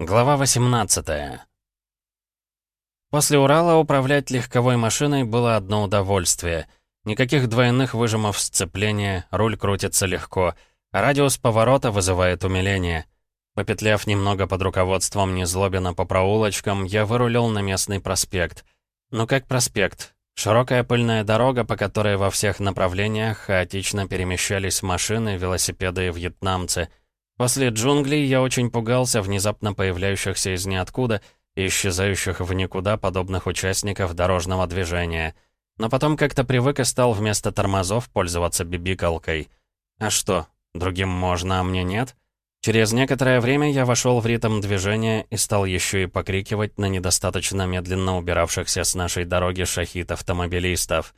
Глава 18 После Урала управлять легковой машиной было одно удовольствие. Никаких двойных выжимов сцепления, руль крутится легко, а радиус поворота вызывает умиление. Попетляв немного под руководством Незлобина по проулочкам, я вырулил на местный проспект. Ну как проспект? Широкая пыльная дорога, по которой во всех направлениях хаотично перемещались машины, велосипеды и вьетнамцы — После джунглей я очень пугался внезапно появляющихся из ниоткуда и исчезающих в никуда подобных участников дорожного движения. Но потом как-то привык и стал вместо тормозов пользоваться бибикалкой. А что, другим можно, а мне нет? Через некоторое время я вошел в ритм движения и стал еще и покрикивать на недостаточно медленно убиравшихся с нашей дороги шахит-автомобилистов.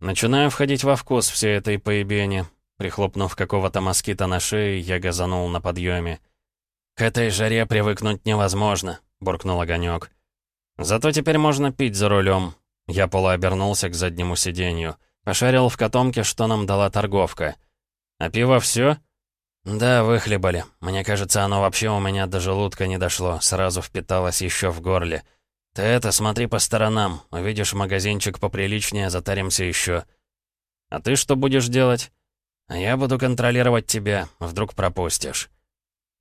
Начинаю входить во вкус всей этой поебени, Прихлопнув какого-то москита на шее, я газанул на подъеме. «К этой жаре привыкнуть невозможно», — буркнул огонек. «Зато теперь можно пить за рулем». Я полуобернулся к заднему сиденью. Пошарил в котомке, что нам дала торговка. «А пиво все? «Да, выхлебали. Мне кажется, оно вообще у меня до желудка не дошло, сразу впиталось еще в горле. Ты это, смотри по сторонам. Увидишь магазинчик поприличнее, затаримся еще. «А ты что будешь делать?» А я буду контролировать тебя, вдруг пропустишь».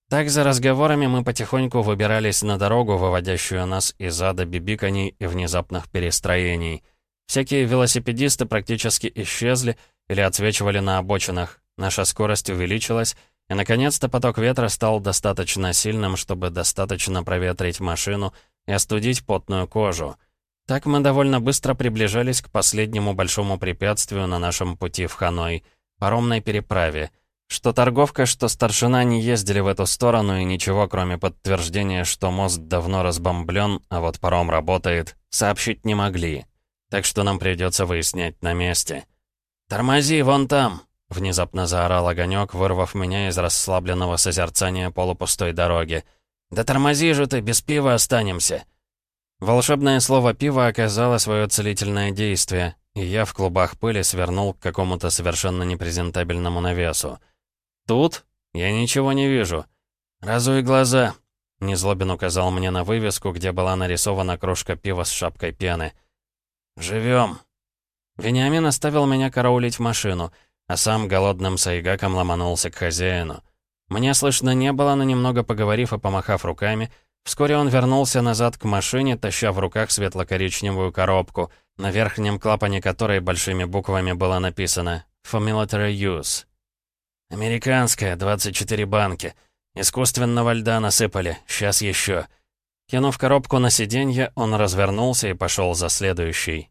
Так за разговорами мы потихоньку выбирались на дорогу, выводящую нас из ада бибиканий и внезапных перестроений. Всякие велосипедисты практически исчезли или отсвечивали на обочинах. Наша скорость увеличилась, и, наконец-то, поток ветра стал достаточно сильным, чтобы достаточно проветрить машину и остудить потную кожу. Так мы довольно быстро приближались к последнему большому препятствию на нашем пути в Ханой — паромной переправе. Что торговка, что старшина не ездили в эту сторону, и ничего, кроме подтверждения, что мост давно разбомблен, а вот паром работает, сообщить не могли. Так что нам придется выяснять на месте. «Тормози, вон там!» — внезапно заорал огонек, вырвав меня из расслабленного созерцания полупустой дороги. «Да тормози же ты, без пива останемся!» Волшебное слово «пиво» оказало свое целительное действие, я в клубах пыли свернул к какому-то совершенно непрезентабельному навесу. «Тут? Я ничего не вижу. Разуй глаза!» Незлобин указал мне на вывеску, где была нарисована кружка пива с шапкой пены. «Живем!» Вениамин оставил меня караулить машину, а сам голодным сайгаком ломанулся к хозяину. Мне слышно не было, но немного поговорив и помахав руками, вскоре он вернулся назад к машине, таща в руках светло-коричневую коробку — на верхнем клапане которой большими буквами было написано «For Military Use». «Американская, 24 банки. Искусственного льда насыпали, сейчас еще». Кинув коробку на сиденье, он развернулся и пошел за следующей.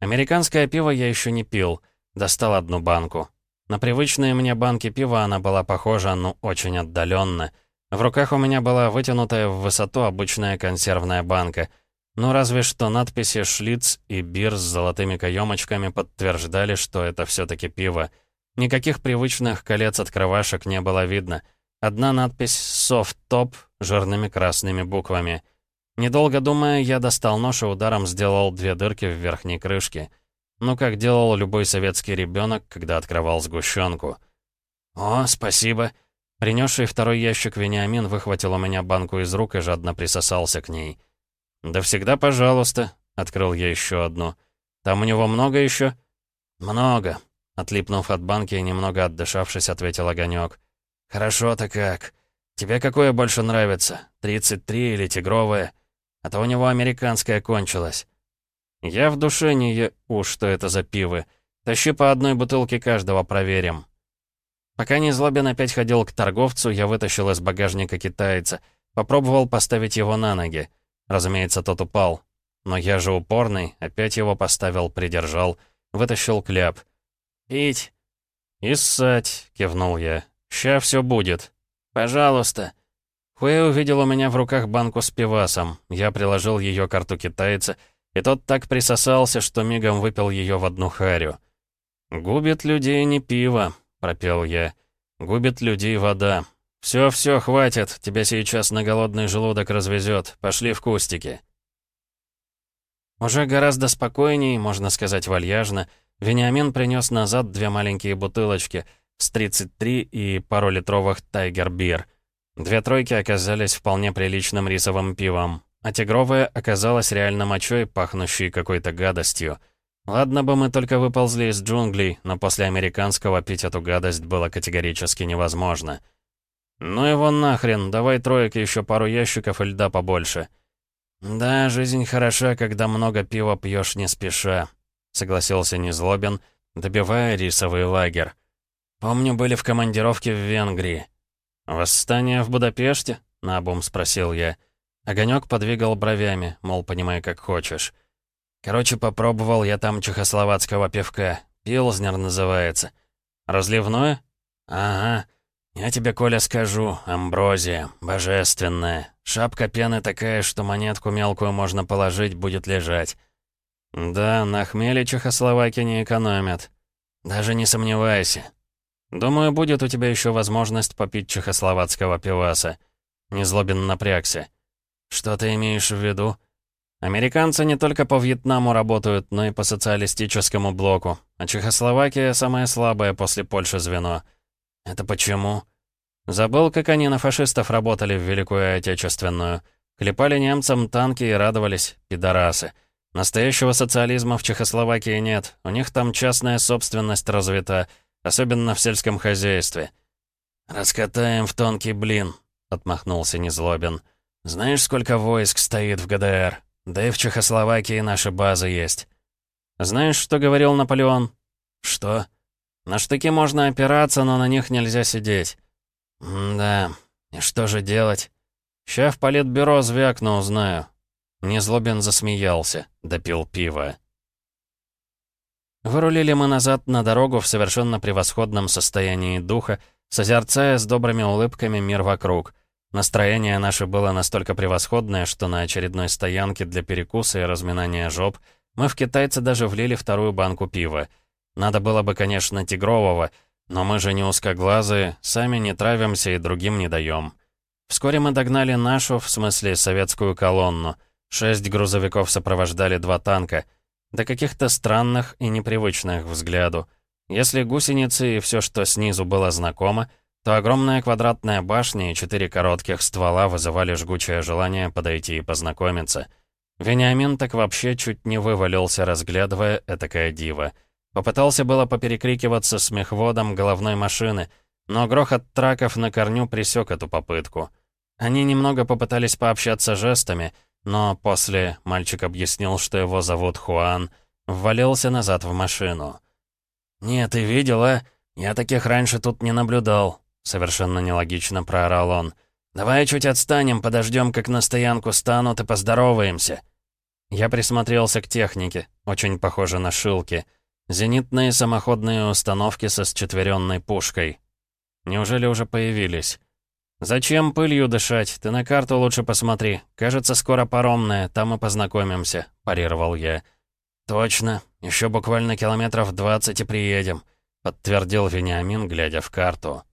Американское пиво я еще не пил, достал одну банку. На привычные мне банки пива она была похожа, но очень отдаленно. В руках у меня была вытянутая в высоту обычная консервная банка — ну, разве что надписи «Шлиц» и «Бир» с золотыми каемочками подтверждали, что это все-таки пиво. Никаких привычных колец открывашек не было видно. Одна надпись «Софт Топ» жирными красными буквами. Недолго думая, я достал нож и ударом сделал две дырки в верхней крышке. Ну, как делал любой советский ребенок, когда открывал сгущенку. «О, спасибо!» Принесший второй ящик Вениамин выхватил у меня банку из рук и жадно присосался к ней. «Да всегда пожалуйста», — открыл я еще одну. «Там у него много еще?» «Много», — отлипнув от банки и немного отдышавшись, ответил Огонек. «Хорошо-то как. Тебе какое больше нравится, 33 или тигровое? А то у него американское кончилось». «Я в душе не е... У, что это за пивы. Тащи по одной бутылке каждого, проверим». Пока Незлобин опять ходил к торговцу, я вытащил из багажника китайца, попробовал поставить его на ноги. Разумеется, тот упал. Но я же упорный, опять его поставил, придержал, вытащил кляп. «Пить!» «И ссать!» — кивнул я. «Ща все будет!» «Пожалуйста!» Хуэ увидел у меня в руках банку с пивасом. Я приложил ее карту китайца, и тот так присосался, что мигом выпил ее в одну харю. «Губит людей не пиво», — пропел я. «Губит людей вода. «Все-все, хватит, тебя сейчас на голодный желудок развезет. Пошли в кустики». Уже гораздо спокойней, можно сказать вальяжно, Вениамин принес назад две маленькие бутылочки с 33 и пару литровых «Тайгер Бир». Две тройки оказались вполне приличным рисовым пивом, а тигровая оказалась реально мочой, пахнущей какой-то гадостью. Ладно бы мы только выползли из джунглей, но после американского пить эту гадость было категорически невозможно. «Ну его нахрен, давай троек еще пару ящиков и льда побольше». «Да, жизнь хороша, когда много пива пьешь не спеша», — согласился Незлобин, добивая рисовый лагерь. «Помню, были в командировке в Венгрии». «Восстание в Будапеште?» — наобум спросил я. Огонек подвигал бровями, мол, понимай, как хочешь. Короче, попробовал я там чехословацкого пивка. Пилзнер называется. Разливное? Ага. Я тебе, Коля, скажу. Амброзия. Божественная. Шапка пены такая, что монетку мелкую можно положить, будет лежать. Да, на хмеле чехословаки не экономят. Даже не сомневайся. Думаю, будет у тебя еще возможность попить чехословацкого пиваса. Незлобин напрягся. Что ты имеешь в виду? Американцы не только по Вьетнаму работают, но и по социалистическому блоку. А Чехословакия — самое слабое после Польши звено. Это почему? Забыл, как они на фашистов работали в Великую Отечественную. Клепали немцам танки и радовались, пидорасы. Настоящего социализма в Чехословакии нет. У них там частная собственность развита, особенно в сельском хозяйстве. «Раскатаем в тонкий блин», — отмахнулся Незлобин. «Знаешь, сколько войск стоит в ГДР?» Да и в Чехословакии наши базы есть. Знаешь, что говорил Наполеон? Что? На штыки можно опираться, но на них нельзя сидеть. Да, и что же делать? Ща в политбюро звякну, узнаю. Незлобин засмеялся, допил пиво. Вырулили мы назад на дорогу в совершенно превосходном состоянии духа, созерцая с добрыми улыбками мир вокруг. Настроение наше было настолько превосходное, что на очередной стоянке для перекуса и разминания жоп мы в китайце даже влили вторую банку пива. Надо было бы, конечно, тигрового, но мы же не узкоглазые, сами не травимся и другим не даем. Вскоре мы догнали нашу, в смысле советскую колонну. Шесть грузовиков сопровождали два танка. До каких-то странных и непривычных взгляду. Если гусеницы и все, что снизу было знакомо, то огромная квадратная башня и четыре коротких ствола вызывали жгучее желание подойти и познакомиться. Вениамин так вообще чуть не вывалился, разглядывая этакое диво. Попытался было поперекрикиваться с мехводом головной машины, но грохот траков на корню пресек эту попытку. Они немного попытались пообщаться жестами, но после мальчик объяснил, что его зовут Хуан, ввалился назад в машину. «Нет, ты видела? Я таких раньше тут не наблюдал. Совершенно нелогично проорал он. «Давай чуть отстанем, подождем, как на стоянку станут и поздороваемся». Я присмотрелся к технике, очень похоже на шилки. Зенитные самоходные установки со счетверенной пушкой. Неужели уже появились? «Зачем пылью дышать? Ты на карту лучше посмотри. Кажется, скоро паромная, там и познакомимся», — парировал я. «Точно. Еще буквально километров двадцать и приедем», — подтвердил Вениамин, глядя в карту.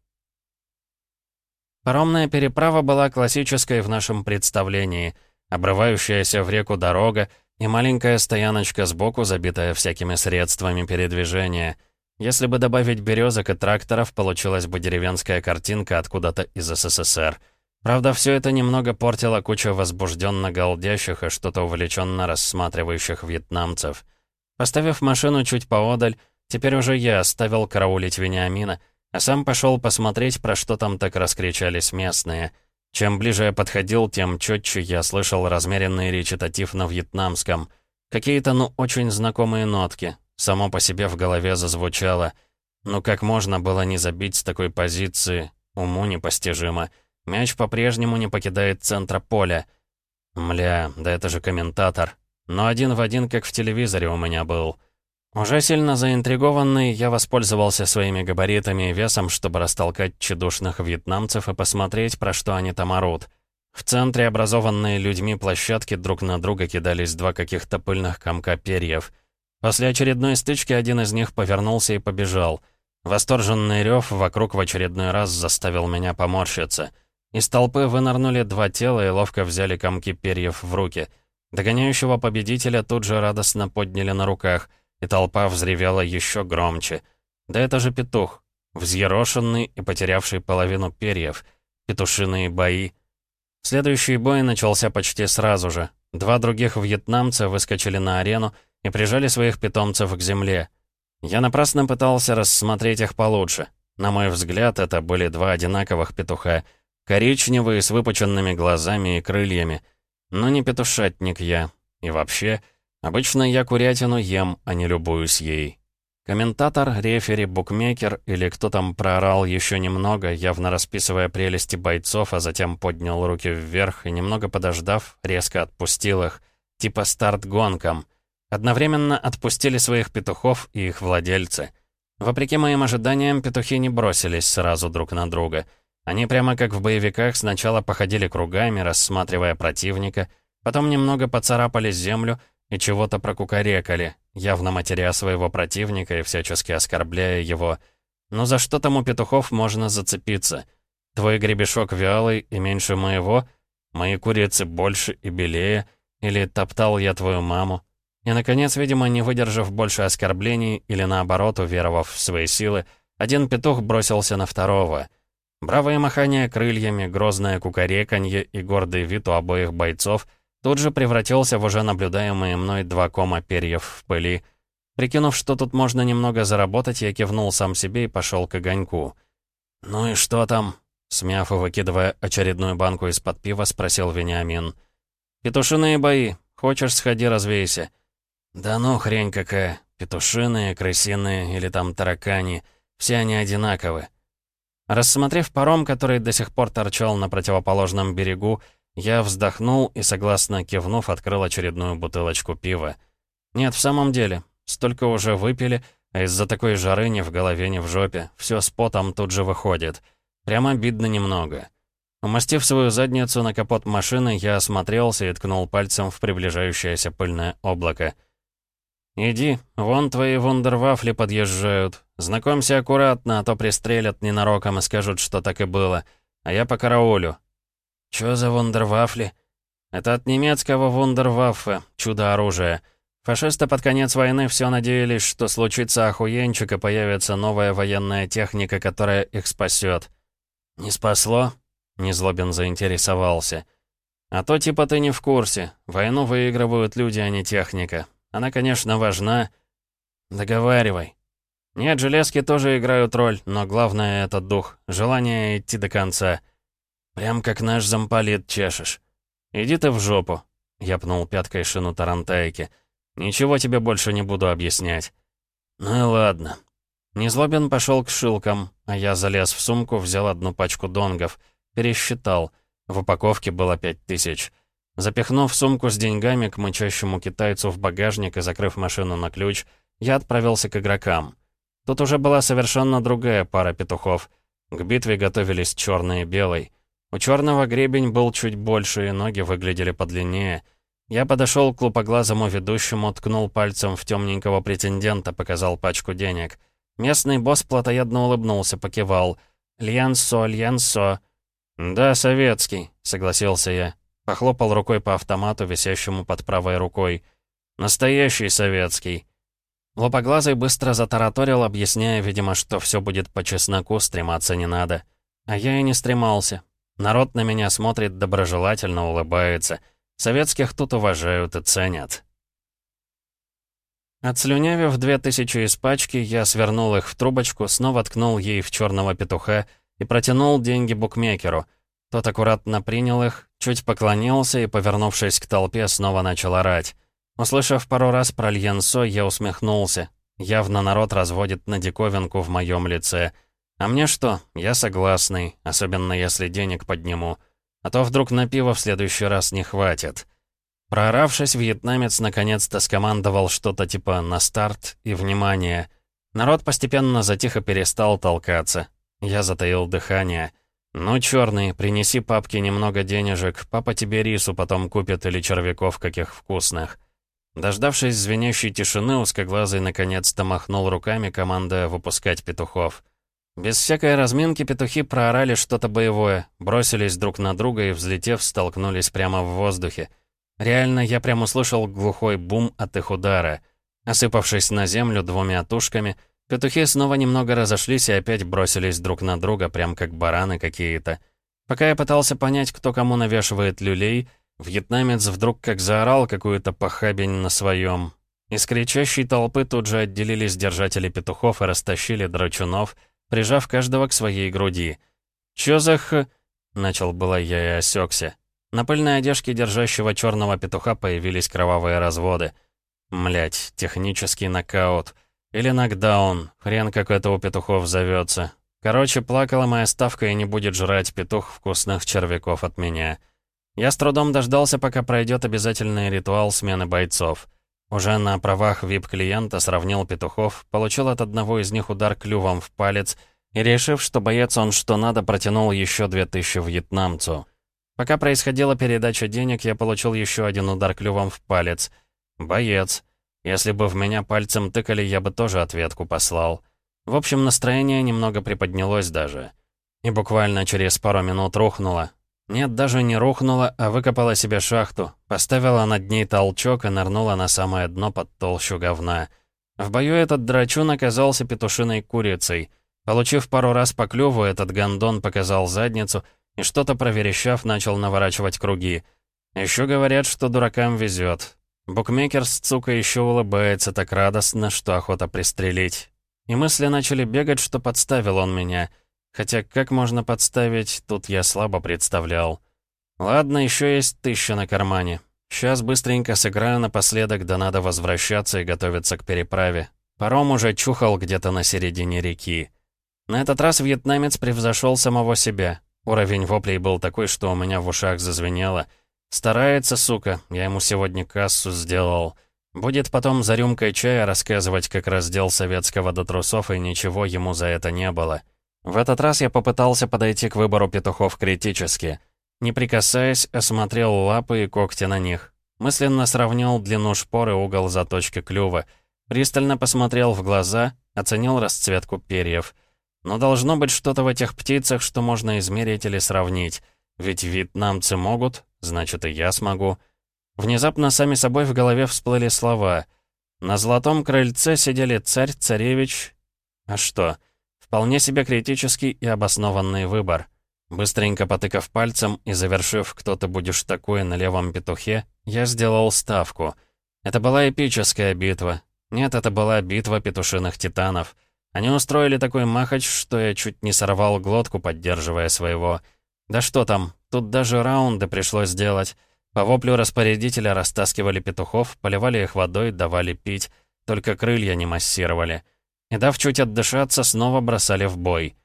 Паромная переправа была классической в нашем представлении. Обрывающаяся в реку дорога и маленькая стояночка сбоку, забитая всякими средствами передвижения. Если бы добавить березок и тракторов, получилась бы деревенская картинка откуда-то из СССР. Правда, все это немного портило куча возбужденно голдящих и что-то увлеченно рассматривающих вьетнамцев. Поставив машину чуть поодаль, теперь уже я оставил караулить Вениамина, а сам пошел посмотреть, про что там так раскричались местные. Чем ближе я подходил, тем четче я слышал размеренный речитатив на вьетнамском. Какие-то, ну, очень знакомые нотки. Само по себе в голове зазвучало. Ну как можно было не забить с такой позиции? Уму непостижимо. Мяч по-прежнему не покидает центра поля. Мля, да это же комментатор. Но один в один, как в телевизоре у меня был. Уже сильно заинтригованный, я воспользовался своими габаритами и весом, чтобы растолкать чедушных вьетнамцев и посмотреть, про что они там орут. В центре образованные людьми площадки друг на друга кидались два каких-то пыльных комка перьев. После очередной стычки один из них повернулся и побежал. Восторженный рев вокруг в очередной раз заставил меня поморщиться. Из толпы вынырнули два тела и ловко взяли комки перьев в руки. Догоняющего победителя тут же радостно подняли на руках — и толпа взревела еще громче. Да это же петух, взъерошенный и потерявший половину перьев. Петушиные бои. Следующий бой начался почти сразу же. Два других вьетнамца выскочили на арену и прижали своих питомцев к земле. Я напрасно пытался рассмотреть их получше. На мой взгляд, это были два одинаковых петуха, коричневые с выпученными глазами и крыльями. Но не петушатник я. И вообще, обычно я курятину ем, а не любуюсь ей. Комментатор, рефери, букмекер или кто там проорал еще немного, явно расписывая прелести бойцов, а затем поднял руки вверх и, немного подождав, резко отпустил их, типа старт гонкам. Одновременно отпустили своих петухов и их владельцы. Вопреки моим ожиданиям, петухи не бросились сразу друг на друга. Они прямо как в боевиках сначала походили кругами, рассматривая противника, потом немного поцарапали землю и чего-то прокукарекали, явно матеря своего противника и всячески оскорбляя его. Но за что там у петухов можно зацепиться? Твой гребешок вялый и меньше моего? Мои курицы больше и белее? Или топтал я твою маму? И, наконец, видимо, не выдержав больше оскорблений или, наоборот, уверовав в свои силы, один петух бросился на второго. Бравое махание крыльями, грозное кукареканье и гордый вид у обоих бойцов тут же превратился в уже наблюдаемые мной два кома перьев в пыли. Прикинув, что тут можно немного заработать, я кивнул сам себе и пошел к огоньку. «Ну и что там?» Смяв и выкидывая очередную банку из-под пива, спросил Вениамин. «Петушиные бои. Хочешь, сходи, развейся». «Да ну, хрень какая. Петушиные, крысиные или там таракани. Все они одинаковы». Рассмотрев паром, который до сих пор торчал на противоположном берегу, я вздохнул и, согласно кивнув, открыл очередную бутылочку пива. Нет, в самом деле, столько уже выпили, а из-за такой жары ни в голове, ни в жопе. Все с потом тут же выходит. Прямо обидно немного. Умастив свою задницу на капот машины, я осмотрелся и ткнул пальцем в приближающееся пыльное облако. «Иди, вон твои вундервафли подъезжают. Знакомься аккуратно, а то пристрелят ненароком и скажут, что так и было. А я по караулю. «Чё за вундервафли?» «Это от немецкого вундерваффе, чудо-оружия. Фашисты под конец войны все надеялись, что случится охуенчик и появится новая военная техника, которая их спасет. «Не спасло?» — Незлобин заинтересовался. «А то типа ты не в курсе. Войну выигрывают люди, а не техника. Она, конечно, важна. Договаривай». «Нет, железки тоже играют роль, но главное — это дух, желание идти до конца». «Прям как наш замполит чешешь. Иди ты в жопу», — я пнул пяткой шину Тарантайки. «Ничего тебе больше не буду объяснять». «Ну и ладно». Незлобин пошел к шилкам, а я залез в сумку, взял одну пачку донгов, пересчитал. В упаковке было пять тысяч. Запихнув сумку с деньгами к мычащему китайцу в багажник и закрыв машину на ключ, я отправился к игрокам. Тут уже была совершенно другая пара петухов. К битве готовились черный и белый. У черного гребень был чуть больше, и ноги выглядели подлиннее. Я подошел к лупоглазому ведущему, ткнул пальцем в темненького претендента, показал пачку денег. Местный босс плотоядно улыбнулся, покивал. «Льянсо, льянсо». «Да, советский», — согласился я. Похлопал рукой по автомату, висящему под правой рукой. «Настоящий советский». Лопоглазый быстро затараторил, объясняя, видимо, что все будет по чесноку, стрематься не надо. А я и не стремался. Народ на меня смотрит доброжелательно, улыбается. Советских тут уважают и ценят. Отслюнявив две тысячи из пачки, я свернул их в трубочку, снова ткнул ей в черного петуха и протянул деньги букмекеру. Тот аккуратно принял их, чуть поклонился и, повернувшись к толпе, снова начал орать. Услышав пару раз про Льенсо, я усмехнулся. Явно народ разводит на диковинку в моем лице — а мне что? Я согласный, особенно если денег подниму. А то вдруг на пиво в следующий раз не хватит. Прооравшись, вьетнамец наконец-то скомандовал что-то типа «на старт» и «внимание». Народ постепенно затих и перестал толкаться. Я затаил дыхание. «Ну, черный, принеси папке немного денежек, папа тебе рису потом купит или червяков каких вкусных». Дождавшись звенящей тишины, узкоглазый наконец-то махнул руками, командуя выпускать петухов. Без всякой разминки петухи проорали что-то боевое, бросились друг на друга и, взлетев, столкнулись прямо в воздухе. Реально, я прямо услышал глухой бум от их удара. Осыпавшись на землю двумя тушками, петухи снова немного разошлись и опять бросились друг на друга, прям как бараны какие-то. Пока я пытался понять, кто кому навешивает люлей, вьетнамец вдруг как заорал какую-то похабень на своем. Из кричащей толпы тут же отделились держатели петухов и растащили драчунов, прижав каждого к своей груди. «Чё за х...» — начал было я и осекся. На пыльной одежке держащего черного петуха появились кровавые разводы. Млять, технический нокаут. Или нокдаун, хрен как это у петухов зовется. Короче, плакала моя ставка и не будет жрать петух вкусных червяков от меня. Я с трудом дождался, пока пройдет обязательный ритуал смены бойцов. Уже на правах вип-клиента сравнил петухов, получил от одного из них удар клювом в палец и, решив, что боец он что надо, протянул еще две тысячи вьетнамцу. Пока происходила передача денег, я получил еще один удар клювом в палец. Боец. Если бы в меня пальцем тыкали, я бы тоже ответку послал. В общем, настроение немного приподнялось даже. И буквально через пару минут рухнуло. Нет, даже не рухнула, а выкопала себе шахту, поставила над ней толчок и нырнула на самое дно под толщу говна. В бою этот драчун оказался петушиной курицей. Получив пару раз по клюву, этот гондон показал задницу и что-то проверещав, начал наворачивать круги. Еще говорят, что дуракам везет. Букмекер с цука еще улыбается так радостно, что охота пристрелить. И мысли начали бегать, что подставил он меня. Хотя как можно подставить, тут я слабо представлял. Ладно, еще есть тысяча на кармане. Сейчас быстренько сыграю напоследок, да надо возвращаться и готовиться к переправе. Паром уже чухал где-то на середине реки. На этот раз вьетнамец превзошел самого себя. Уровень воплей был такой, что у меня в ушах зазвенело. Старается, сука, я ему сегодня кассу сделал. Будет потом за рюмкой чая рассказывать, как раздел советского до трусов, и ничего ему за это не было. В этот раз я попытался подойти к выбору петухов критически. Не прикасаясь, осмотрел лапы и когти на них. Мысленно сравнил длину шпоры угол заточки клюва. Пристально посмотрел в глаза, оценил расцветку перьев. Но должно быть что-то в этих птицах, что можно измерить или сравнить. Ведь вьетнамцы могут, значит и я смогу. Внезапно сами собой в голове всплыли слова. На золотом крыльце сидели царь, царевич... А что? Вполне себе критический и обоснованный выбор. Быстренько потыкав пальцем и завершив «Кто ты будешь такой» на левом петухе, я сделал ставку. Это была эпическая битва. Нет, это была битва петушиных титанов. Они устроили такой махач, что я чуть не сорвал глотку, поддерживая своего. Да что там, тут даже раунды пришлось сделать. По воплю распорядителя растаскивали петухов, поливали их водой, давали пить, только крылья не массировали. И дав чуть отдышаться, снова бросали в бой.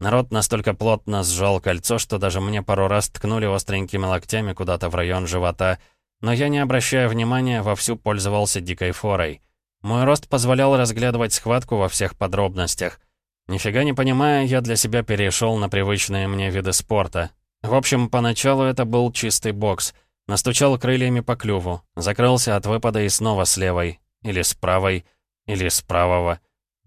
Народ настолько плотно сжал кольцо, что даже мне пару раз ткнули остренькими локтями куда-то в район живота, но я, не обращая внимания, вовсю пользовался дикой форой. Мой рост позволял разглядывать схватку во всех подробностях. Нифига не понимая, я для себя перешел на привычные мне виды спорта. В общем, поначалу это был чистый бокс — Настучал крыльями по клюву, закрылся от выпада и снова с левой, или с правой, или с правого.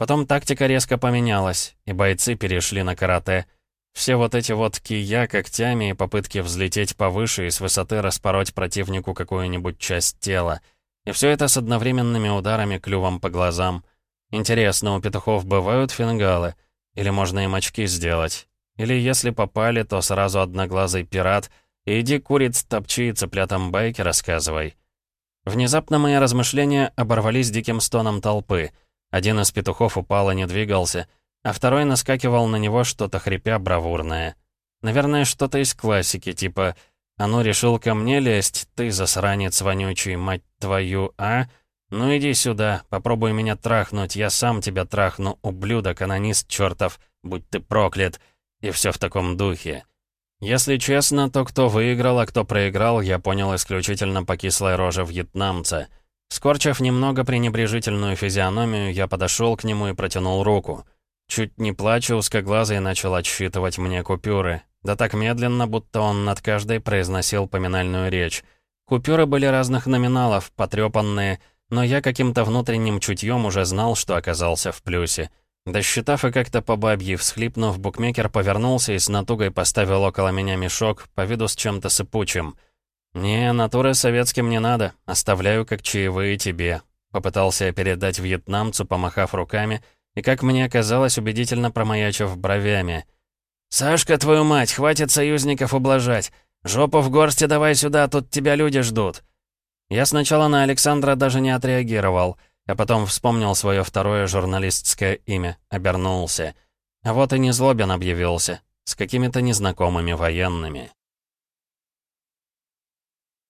Потом тактика резко поменялась, и бойцы перешли на карате. Все вот эти вот кия когтями и попытки взлететь повыше и с высоты распороть противнику какую-нибудь часть тела. И все это с одновременными ударами клювом по глазам. Интересно, у петухов бывают фингалы? Или можно им очки сделать? Или если попали, то сразу одноглазый пират — «Иди, куриц, топчи и цыплятам байки рассказывай». Внезапно мои размышления оборвались диким стоном толпы. Один из петухов упал и не двигался, а второй наскакивал на него что-то хрипя бравурное. Наверное, что-то из классики, типа «А ну, решил ко мне лезть, ты засранец вонючий, мать твою, а? Ну иди сюда, попробуй меня трахнуть, я сам тебя трахну, ублюдок, анонист чертов, будь ты проклят». И все в таком духе. Если честно, то кто выиграл, а кто проиграл, я понял исключительно по кислой роже вьетнамца. Скорчив немного пренебрежительную физиономию, я подошел к нему и протянул руку. Чуть не плача, узкоглазый начал отсчитывать мне купюры. Да так медленно, будто он над каждой произносил поминальную речь. Купюры были разных номиналов, потрепанные, но я каким-то внутренним чутьем уже знал, что оказался в плюсе. Досчитав и как-то по бабье всхлипнув, букмекер повернулся и с натугой поставил около меня мешок, по виду с чем-то сыпучим. «Не, натуры советским не надо, оставляю как чаевые тебе», — попытался я передать вьетнамцу, помахав руками, и, как мне казалось, убедительно промаячив бровями. «Сашка, твою мать, хватит союзников ублажать! Жопу в горсти давай сюда, тут тебя люди ждут!» Я сначала на Александра даже не отреагировал, а потом вспомнил свое второе журналистское имя, обернулся. А вот и не Злобин объявился, с какими-то незнакомыми военными.